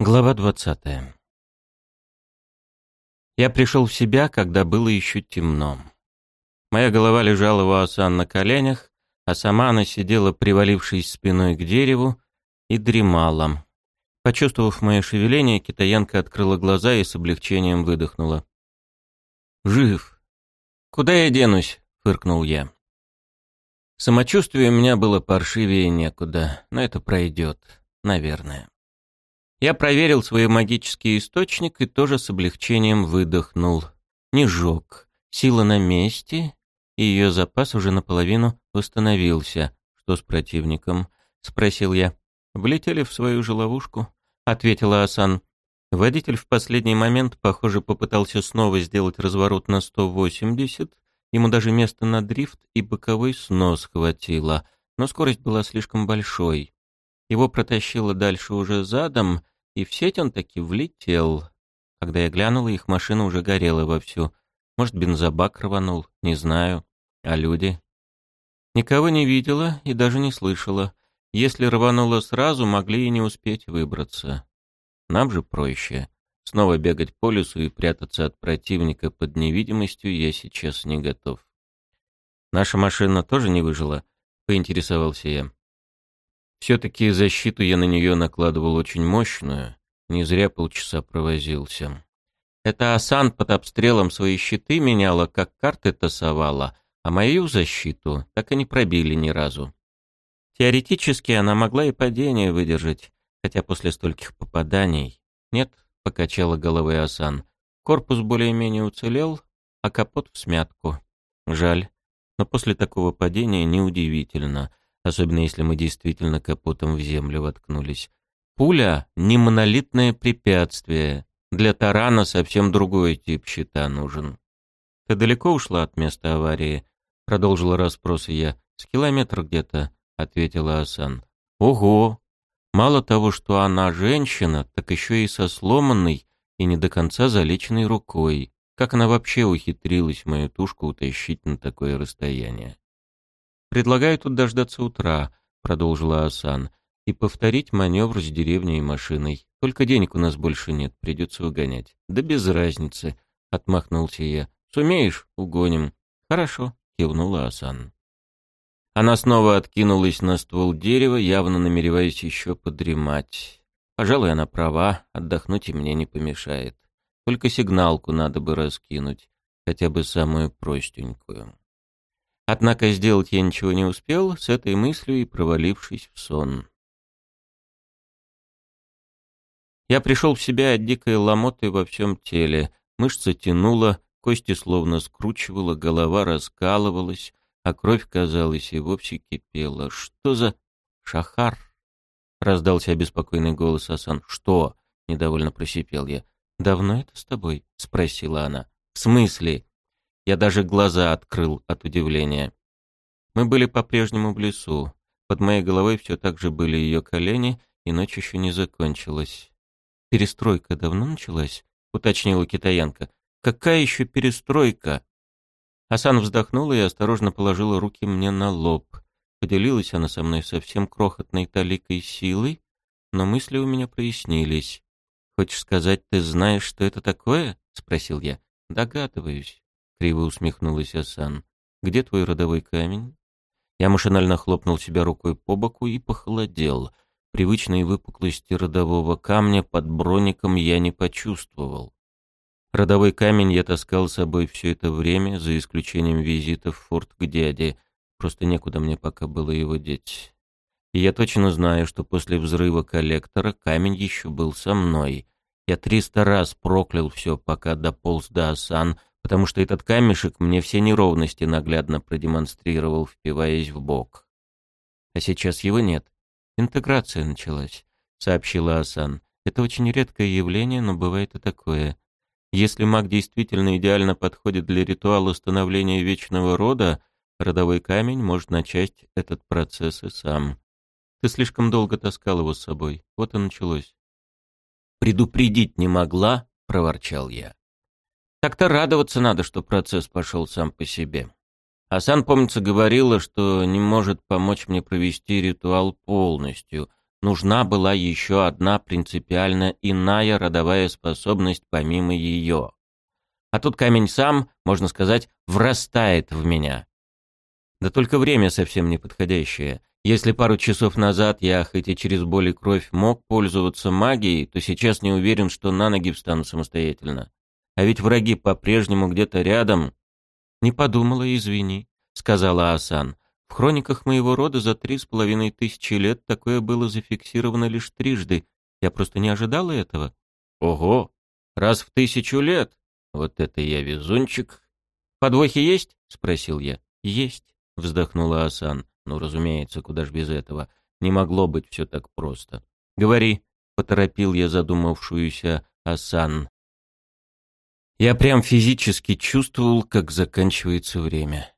Глава двадцатая. Я пришел в себя, когда было еще темно. Моя голова лежала у Асан на коленях, а сама она сидела, привалившись спиной к дереву, и дремала. Почувствовав мое шевеление, китаянка открыла глаза и с облегчением выдохнула. «Жив!» «Куда я денусь?» — фыркнул я. Самочувствие у меня было паршивее некуда, но это пройдет, наверное. Я проверил свой магический источник и тоже с облегчением выдохнул. Не жёг. Сила на месте, и ее запас уже наполовину восстановился. «Что с противником?» — спросил я. «Влетели в свою же ловушку», — ответила Асан. Водитель в последний момент, похоже, попытался снова сделать разворот на 180. Ему даже места на дрифт и боковой снос хватило, но скорость была слишком большой. Его протащило дальше уже задом, и в сеть он таки влетел. Когда я глянула, их машина уже горела вовсю. Может, бензобак рванул, не знаю. А люди? Никого не видела и даже не слышала. Если рвануло сразу, могли и не успеть выбраться. Нам же проще. Снова бегать по лесу и прятаться от противника под невидимостью я сейчас не готов. Наша машина тоже не выжила, поинтересовался я. Все-таки защиту я на нее накладывал очень мощную, не зря полчаса провозился. Это Асан под обстрелом свои щиты меняла, как карты тасовала, а мою защиту так и не пробили ни разу. Теоретически она могла и падение выдержать, хотя после стольких попаданий... Нет, покачала головой Асан. Корпус более-менее уцелел, а капот в смятку. Жаль, но после такого падения неудивительно — особенно если мы действительно капотом в землю воткнулись. Пуля — не монолитное препятствие. Для тарана совсем другой тип щита нужен. «Ты далеко ушла от места аварии?» — продолжила расспросы я. «С километра где-то», — ответила Асан. «Ого! Мало того, что она женщина, так еще и со сломанной и не до конца залеченной рукой. Как она вообще ухитрилась мою тушку утащить на такое расстояние?» «Предлагаю тут дождаться утра», — продолжила Асан, «и повторить маневр с деревней и машиной. Только денег у нас больше нет, придется выгонять». «Да без разницы», — отмахнулся я. «Сумеешь? Угоним». «Хорошо», — кивнула Асан. Она снова откинулась на ствол дерева, явно намереваясь еще подремать. Пожалуй, она права, отдохнуть и мне не помешает. Только сигналку надо бы раскинуть, хотя бы самую простенькую. Однако сделать я ничего не успел, с этой мыслью и провалившись в сон. Я пришел в себя от дикой ломоты во всем теле. Мышца тянула, кости словно скручивала, голова раскалывалась, а кровь, казалось, и вовсе кипела. «Что за... шахар?» — раздался обеспокоенный голос Асан. «Что?» — недовольно просипел я. «Давно это с тобой?» — спросила она. «В смысле?» Я даже глаза открыл от удивления. Мы были по-прежнему в лесу. Под моей головой все так же были ее колени, и ночь еще не закончилась. «Перестройка давно началась?» — уточнила китаянка. «Какая еще перестройка?» Асан вздохнула и осторожно положила руки мне на лоб. Поделилась она со мной совсем крохотной таликой силой, но мысли у меня прояснились. «Хочешь сказать, ты знаешь, что это такое?» — спросил я. «Догадываюсь». — криво усмехнулась Асан. «Где твой родовой камень?» Я машинально хлопнул себя рукой по боку и похолодел. Привычной выпуклости родового камня под броником я не почувствовал. Родовой камень я таскал с собой все это время, за исключением визита в форт к дяде. Просто некуда мне пока было его деть. И я точно знаю, что после взрыва коллектора камень еще был со мной. Я триста раз проклял все, пока дополз до Асан, потому что этот камешек мне все неровности наглядно продемонстрировал, впиваясь в бок. А сейчас его нет. Интеграция началась, сообщила Асан. Это очень редкое явление, но бывает и такое. Если маг действительно идеально подходит для ритуала становления вечного рода, родовой камень может начать этот процесс и сам. Ты слишком долго таскал его с собой. Вот и началось. «Предупредить не могла?» — проворчал я. Так-то радоваться надо, что процесс пошел сам по себе. Асан, помнится, говорила, что не может помочь мне провести ритуал полностью, нужна была еще одна принципиально иная родовая способность помимо ее. А тут камень сам, можно сказать, врастает в меня. Да только время совсем неподходящее. Если пару часов назад я, хоть и через боль и кровь, мог пользоваться магией, то сейчас не уверен, что на ноги встану самостоятельно. А ведь враги по-прежнему где-то рядом. «Не подумала, извини», — сказала Асан. «В хрониках моего рода за три с половиной тысячи лет такое было зафиксировано лишь трижды. Я просто не ожидала этого». «Ого! Раз в тысячу лет! Вот это я везунчик!» «Подвохи есть?» — спросил я. «Есть», — вздохнула Асан. Ну, разумеется, куда ж без этого. Не могло быть все так просто. «Говори», — поторопил я задумавшуюся Асан. Я прям физически чувствовал, как заканчивается время.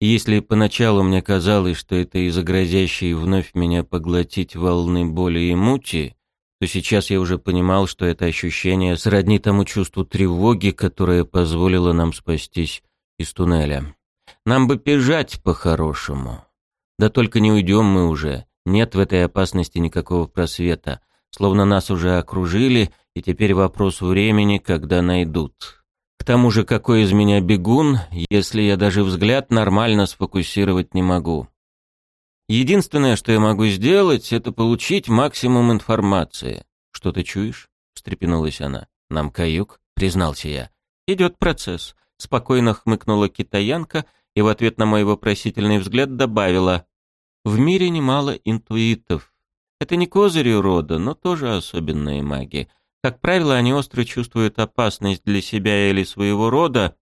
И если поначалу мне казалось, что это из-за грозящей вновь меня поглотить волны боли и мути, то сейчас я уже понимал, что это ощущение сродни тому чувству тревоги, которое позволило нам спастись из туннеля. Нам бы бежать по-хорошему. Да только не уйдем мы уже. Нет в этой опасности никакого просвета. Словно нас уже окружили, и теперь вопрос времени, когда найдут. К тому же, какой из меня бегун, если я даже взгляд нормально сфокусировать не могу? Единственное, что я могу сделать, это получить максимум информации. «Что ты чуешь?» — встрепенулась она. «Нам каюк?» — признался я. «Идет процесс», — спокойно хмыкнула китаянка и в ответ на мой вопросительный взгляд добавила «В мире немало интуитов. Это не козыри рода, но тоже особенные маги. Как правило, они остро чувствуют опасность для себя или своего рода,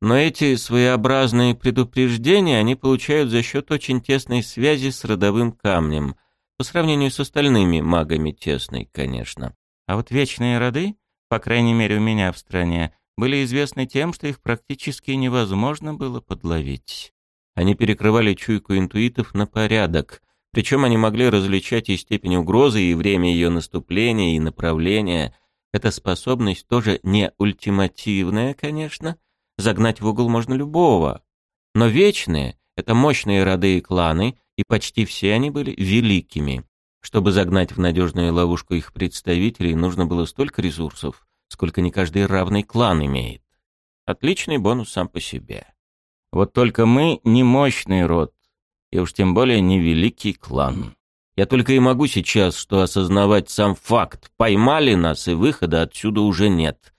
но эти своеобразные предупреждения они получают за счет очень тесной связи с родовым камнем, по сравнению с остальными магами тесной, конечно. А вот вечные роды, по крайней мере у меня в стране, были известны тем, что их практически невозможно было подловить. Они перекрывали чуйку интуитов на порядок, причем они могли различать и степень угрозы, и время ее наступления, и направления. Эта способность тоже не ультимативная, конечно. Загнать в угол можно любого. Но вечные — это мощные роды и кланы, и почти все они были великими. Чтобы загнать в надежную ловушку их представителей, нужно было столько ресурсов, сколько не каждый равный клан имеет. Отличный бонус сам по себе. Вот только мы не мощный род, и уж тем более не великий клан. Я только и могу сейчас что осознавать сам факт. Поймали нас, и выхода отсюда уже нет.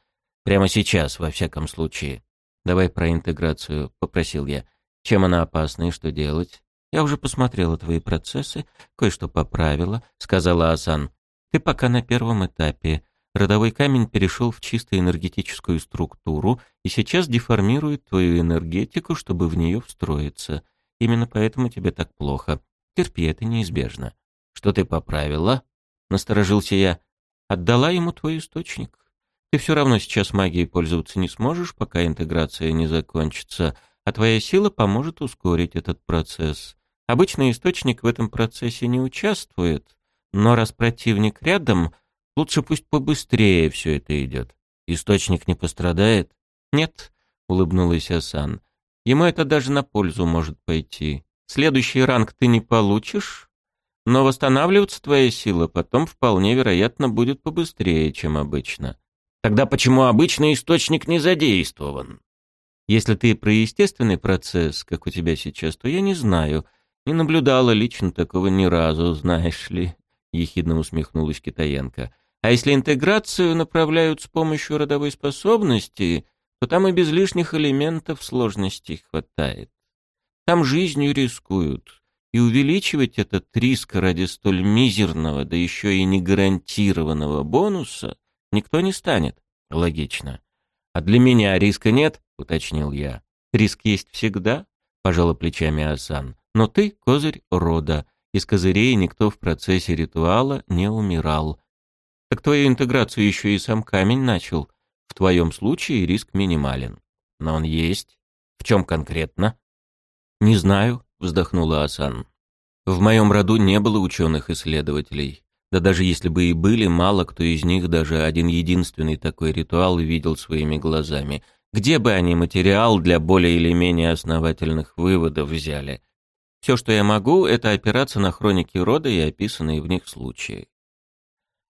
Прямо сейчас, во всяком случае. «Давай про интеграцию», — попросил я. «Чем она опасна и что делать?» «Я уже посмотрела твои процессы, кое-что поправила», — сказала Асан. «Ты пока на первом этапе. Родовой камень перешел в чисто энергетическую структуру и сейчас деформирует твою энергетику, чтобы в нее встроиться. Именно поэтому тебе так плохо. Терпи, это неизбежно. Что ты поправила? Насторожился я. Отдала ему твой источник. Ты все равно сейчас магией пользоваться не сможешь, пока интеграция не закончится, а твоя сила поможет ускорить этот процесс. Обычный источник в этом процессе не участвует, но раз противник рядом, Лучше пусть побыстрее все это идет. Источник не пострадает? Нет, улыбнулась Асан. Ему это даже на пользу может пойти. Следующий ранг ты не получишь, но восстанавливаться твоя сила потом вполне вероятно будет побыстрее, чем обычно. Тогда почему обычный источник не задействован? Если ты про естественный процесс, как у тебя сейчас, то я не знаю. Не наблюдала лично такого ни разу, знаешь ли, — ехидно усмехнулась китаянка. А если интеграцию направляют с помощью родовой способности, то там и без лишних элементов сложностей хватает. Там жизнью рискуют, и увеличивать этот риск ради столь мизерного, да еще и не гарантированного бонуса никто не станет. Логично. А для меня риска нет, уточнил я. Риск есть всегда, пожала плечами Асан. Но ты козырь рода. Из козырей никто в процессе ритуала не умирал. Так твою интеграцию еще и сам камень начал. В твоем случае риск минимален. Но он есть. В чем конкретно? Не знаю, вздохнула Асан. В моем роду не было ученых-исследователей. Да даже если бы и были, мало кто из них даже один единственный такой ритуал видел своими глазами. Где бы они материал для более или менее основательных выводов взяли? Все, что я могу, это опираться на хроники рода и описанные в них случаи.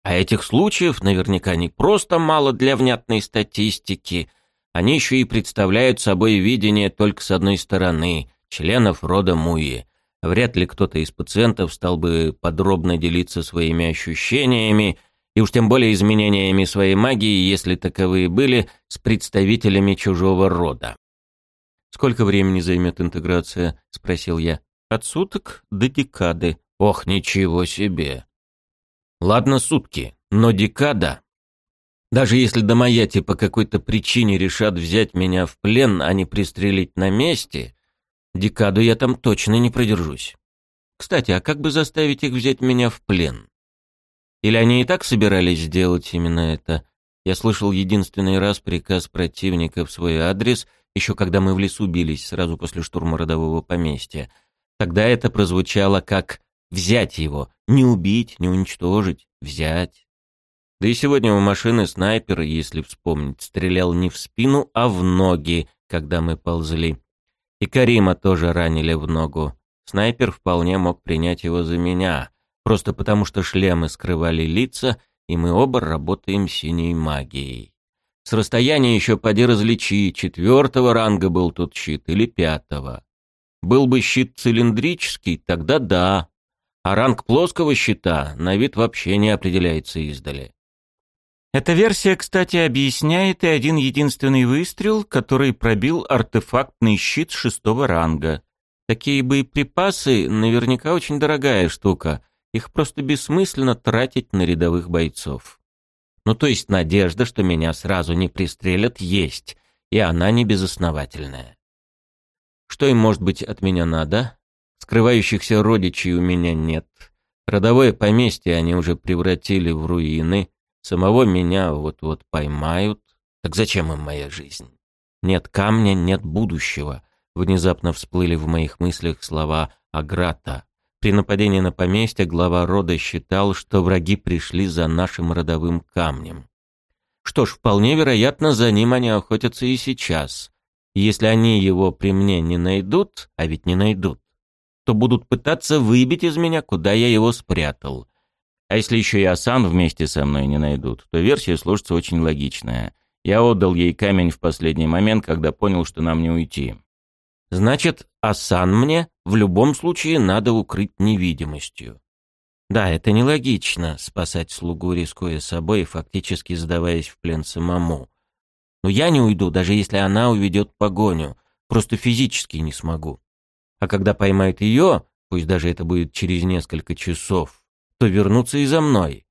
А этих случаев наверняка не просто мало для внятной статистики, они еще и представляют собой видение только с одной стороны, членов рода Муи. Вряд ли кто-то из пациентов стал бы подробно делиться своими ощущениями, и уж тем более изменениями своей магии, если таковые были, с представителями чужого рода. «Сколько времени займет интеграция?» — спросил я. «От суток до декады». «Ох, ничего себе!» «Ладно, сутки, но декада...» Даже если домаяти по какой-то причине решат взять меня в плен, а не пристрелить на месте, декаду я там точно не продержусь. Кстати, а как бы заставить их взять меня в плен? Или они и так собирались сделать именно это? Я слышал единственный раз приказ противника в свой адрес, еще когда мы в лесу бились, сразу после штурма родового поместья. Тогда это прозвучало как «взять его», не убить, не уничтожить, взять. Да и сегодня у машины снайпер, если вспомнить, стрелял не в спину, а в ноги, когда мы ползли. И Карима тоже ранили в ногу. Снайпер вполне мог принять его за меня, просто потому что шлемы скрывали лица, и мы оба работаем синей магией. С расстояния еще поди различи, четвертого ранга был тут щит или пятого. Был бы щит цилиндрический, тогда да, а ранг плоского щита на вид вообще не определяется издали. Эта версия, кстати, объясняет и один единственный выстрел, который пробил артефактный щит шестого ранга. Такие боеприпасы наверняка очень дорогая штука, их просто бессмысленно тратить на рядовых бойцов. Ну то есть надежда, что меня сразу не пристрелят, есть, и она не безосновательная. Что им, может быть, от меня надо? Скрывающихся родичей у меня нет. Родовое поместье они уже превратили в руины. Самого меня вот-вот поймают. Так зачем им моя жизнь? Нет камня, нет будущего. Внезапно всплыли в моих мыслях слова Аграта. При нападении на поместье глава рода считал, что враги пришли за нашим родовым камнем. Что ж, вполне вероятно, за ним они охотятся и сейчас. если они его при мне не найдут, а ведь не найдут, то будут пытаться выбить из меня, куда я его спрятал. А если еще и Асан вместе со мной не найдут, то версия сложится очень логичная. Я отдал ей камень в последний момент, когда понял, что нам не уйти. Значит, Асан мне в любом случае надо укрыть невидимостью. Да, это нелогично, спасать слугу, рискуя собой фактически сдаваясь в плен самому. Но я не уйду, даже если она уведет погоню. Просто физически не смогу. А когда поймает ее, пусть даже это будет через несколько часов, то вернуться и за мной.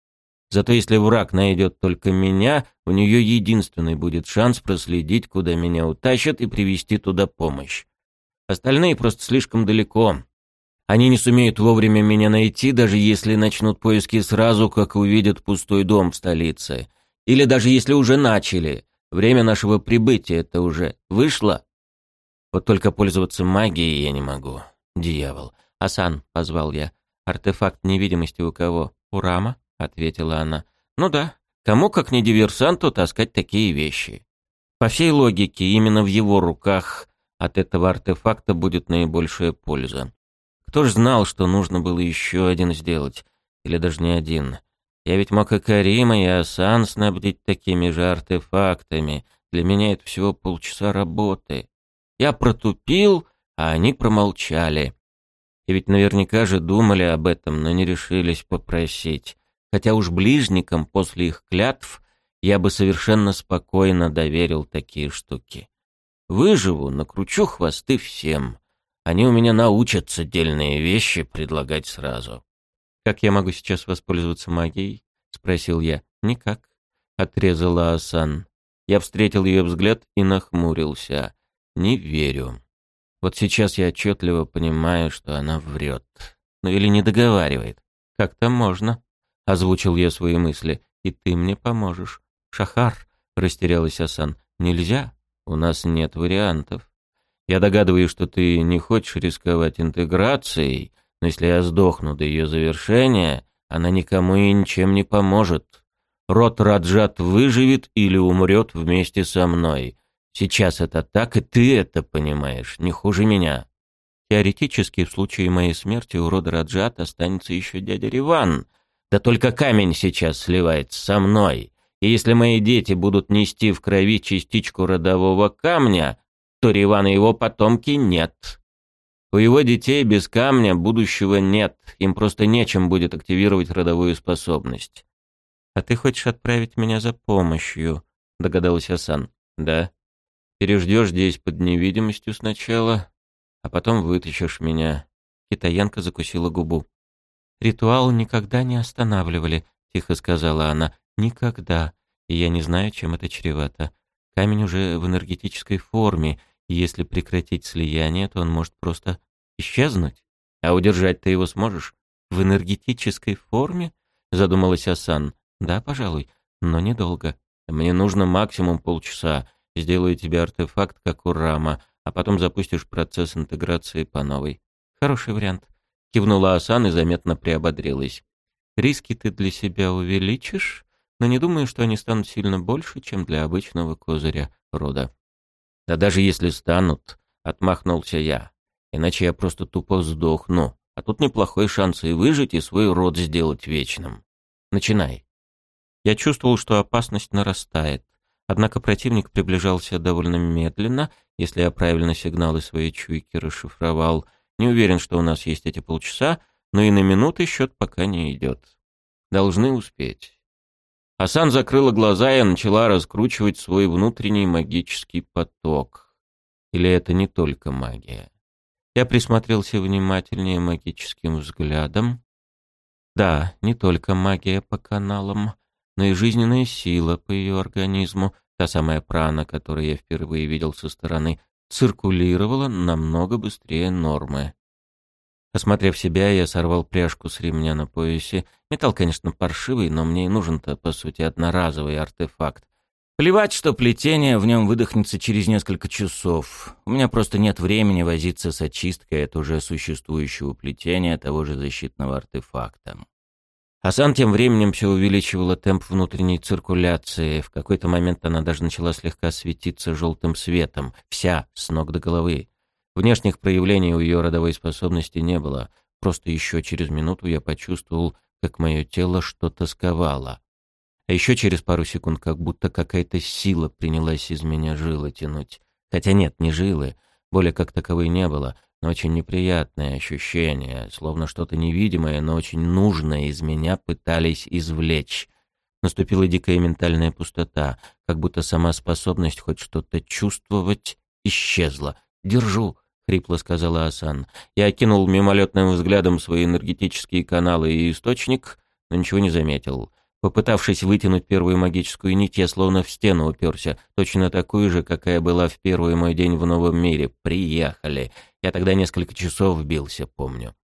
Зато если враг найдет только меня, у нее единственный будет шанс проследить, куда меня утащат и привести туда помощь. Остальные просто слишком далеко. Они не сумеют вовремя меня найти, даже если начнут поиски сразу, как увидят пустой дом в столице. Или даже если уже начали. Время нашего прибытия это уже вышло. Вот только пользоваться магией я не могу. Дьявол. «Асан», — позвал я. «Артефакт невидимости у кого?» «У Рама», — ответила она. «Ну да. Кому, как не диверсанту, таскать такие вещи?» По всей логике, именно в его руках от этого артефакта будет наибольшая польза. Кто ж знал, что нужно было еще один сделать? Или даже не один? Я ведь мог и Карима, и Асан снабдить такими же артефактами. Для меня это всего полчаса работы. Я протупил, а они промолчали. И ведь наверняка же думали об этом, но не решились попросить. Хотя уж ближникам после их клятв я бы совершенно спокойно доверил такие штуки. Выживу, накручу хвосты всем. Они у меня научатся дельные вещи предлагать сразу. «Как я могу сейчас воспользоваться магией?» — спросил я. «Никак», — отрезала Асан. Я встретил ее взгляд и нахмурился. «Не верю. Вот сейчас я отчетливо понимаю, что она врет. Ну или не договаривает. Как-то можно», — озвучил я свои мысли. «И ты мне поможешь». «Шахар», — растерялась Асан. «Нельзя. У нас нет вариантов. Я догадываюсь, что ты не хочешь рисковать интеграцией, но если я сдохну до ее завершения, она никому и ничем не поможет. Род Раджат выживет или умрет вместе со мной. Сейчас это так, и ты это понимаешь, не хуже меня. Теоретически, в случае моей смерти у рода Раджат останется еще дядя Риван. Да только камень сейчас сливается со мной. И если мои дети будут нести в крови частичку родового камня, то Ривана и его потомки нет. У его детей без камня будущего нет, им просто нечем будет активировать родовую способность. «А ты хочешь отправить меня за помощью?» — догадался Асан. «Да. Переждешь здесь под невидимостью сначала, а потом вытащишь меня». Китаянка закусила губу. «Ритуал никогда не останавливали», — тихо сказала она. «Никогда. И я не знаю, чем это чревато. Камень уже в энергетической форме, и если прекратить слияние, то он может просто исчезнуть. А удержать ты его сможешь? В энергетической форме? Задумалась Асан. Да, пожалуй, но недолго. Мне нужно максимум полчаса. Сделаю тебе артефакт, как у Рама, а потом запустишь процесс интеграции по новой. Хороший вариант. Кивнула Асан и заметно приободрилась. Риски ты для себя увеличишь, но не думаю, что они станут сильно больше, чем для обычного козыря рода. Да даже если станут, отмахнулся я. Иначе я просто тупо сдохну. А тут неплохой шанс и выжить, и свой род сделать вечным. Начинай. Я чувствовал, что опасность нарастает. Однако противник приближался довольно медленно, если я правильно сигналы своей чуйки расшифровал. Не уверен, что у нас есть эти полчаса, но и на минуты счет пока не идет. Должны успеть. Асан закрыла глаза и начала раскручивать свой внутренний магический поток. Или это не только магия? Я присмотрелся внимательнее магическим взглядом. Да, не только магия по каналам, но и жизненная сила по ее организму, та самая прана, которую я впервые видел со стороны, циркулировала намного быстрее нормы. Осмотрев себя, я сорвал пряжку с ремня на поясе. Металл, конечно, паршивый, но мне и нужен-то, по сути, одноразовый артефакт. Плевать, что плетение в нем выдохнется через несколько часов. У меня просто нет времени возиться с очисткой от уже существующего плетения того же защитного артефакта. Асан тем временем все увеличивала темп внутренней циркуляции. В какой-то момент она даже начала слегка светиться желтым светом. Вся, с ног до головы. Внешних проявлений у ее родовой способности не было. Просто еще через минуту я почувствовал, как мое тело что-то сковало. А еще через пару секунд как будто какая-то сила принялась из меня жилы тянуть. Хотя нет, не жилы, боли как таковой не было, очень неприятное ощущение, словно что-то невидимое, но очень нужное из меня пытались извлечь. Наступила дикая ментальная пустота, как будто сама способность хоть что-то чувствовать исчезла. «Держу!» — хрипло сказала Асан. Я окинул мимолетным взглядом свои энергетические каналы и источник, но ничего не заметил. Попытавшись вытянуть первую магическую нить, я словно в стену уперся, точно такую же, какая была в первый мой день в новом мире. Приехали. Я тогда несколько часов бился, помню.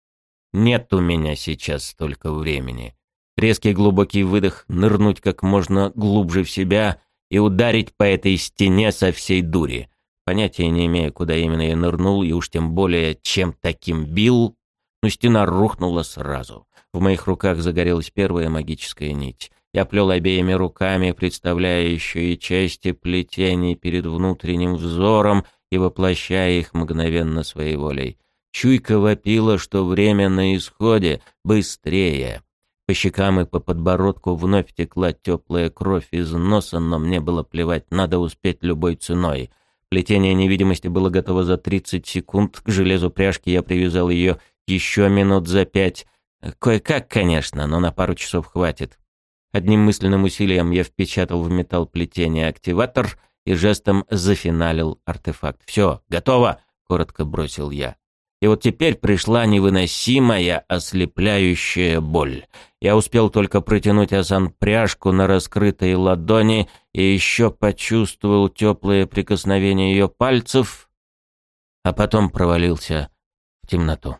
Нет у меня сейчас столько времени. Резкий глубокий выдох, нырнуть как можно глубже в себя и ударить по этой стене со всей дури. Понятия не имея, куда именно я нырнул, и уж тем более, чем таким бил, но стена рухнула сразу. В моих руках загорелась первая магическая нить. Я плел обеими руками, представляя еще и части плетений перед внутренним взором и воплощая их мгновенно своей волей. Чуйка вопила, что время на исходе, быстрее. По щекам и по подбородку вновь текла теплая кровь из носа, но мне было плевать, надо успеть любой ценой — Плетение невидимости было готово за 30 секунд. К железу пряжки я привязал ее еще минут за пять. Кое-как, конечно, но на пару часов хватит. Одним мысленным усилием я впечатал в металл плетения активатор и жестом зафиналил артефакт. «Все, готово!» — коротко бросил я. И вот теперь пришла невыносимая ослепляющая боль. Я успел только протянуть Асан пряжку на раскрытой ладони и еще почувствовал теплое прикосновение ее пальцев, а потом провалился в темноту.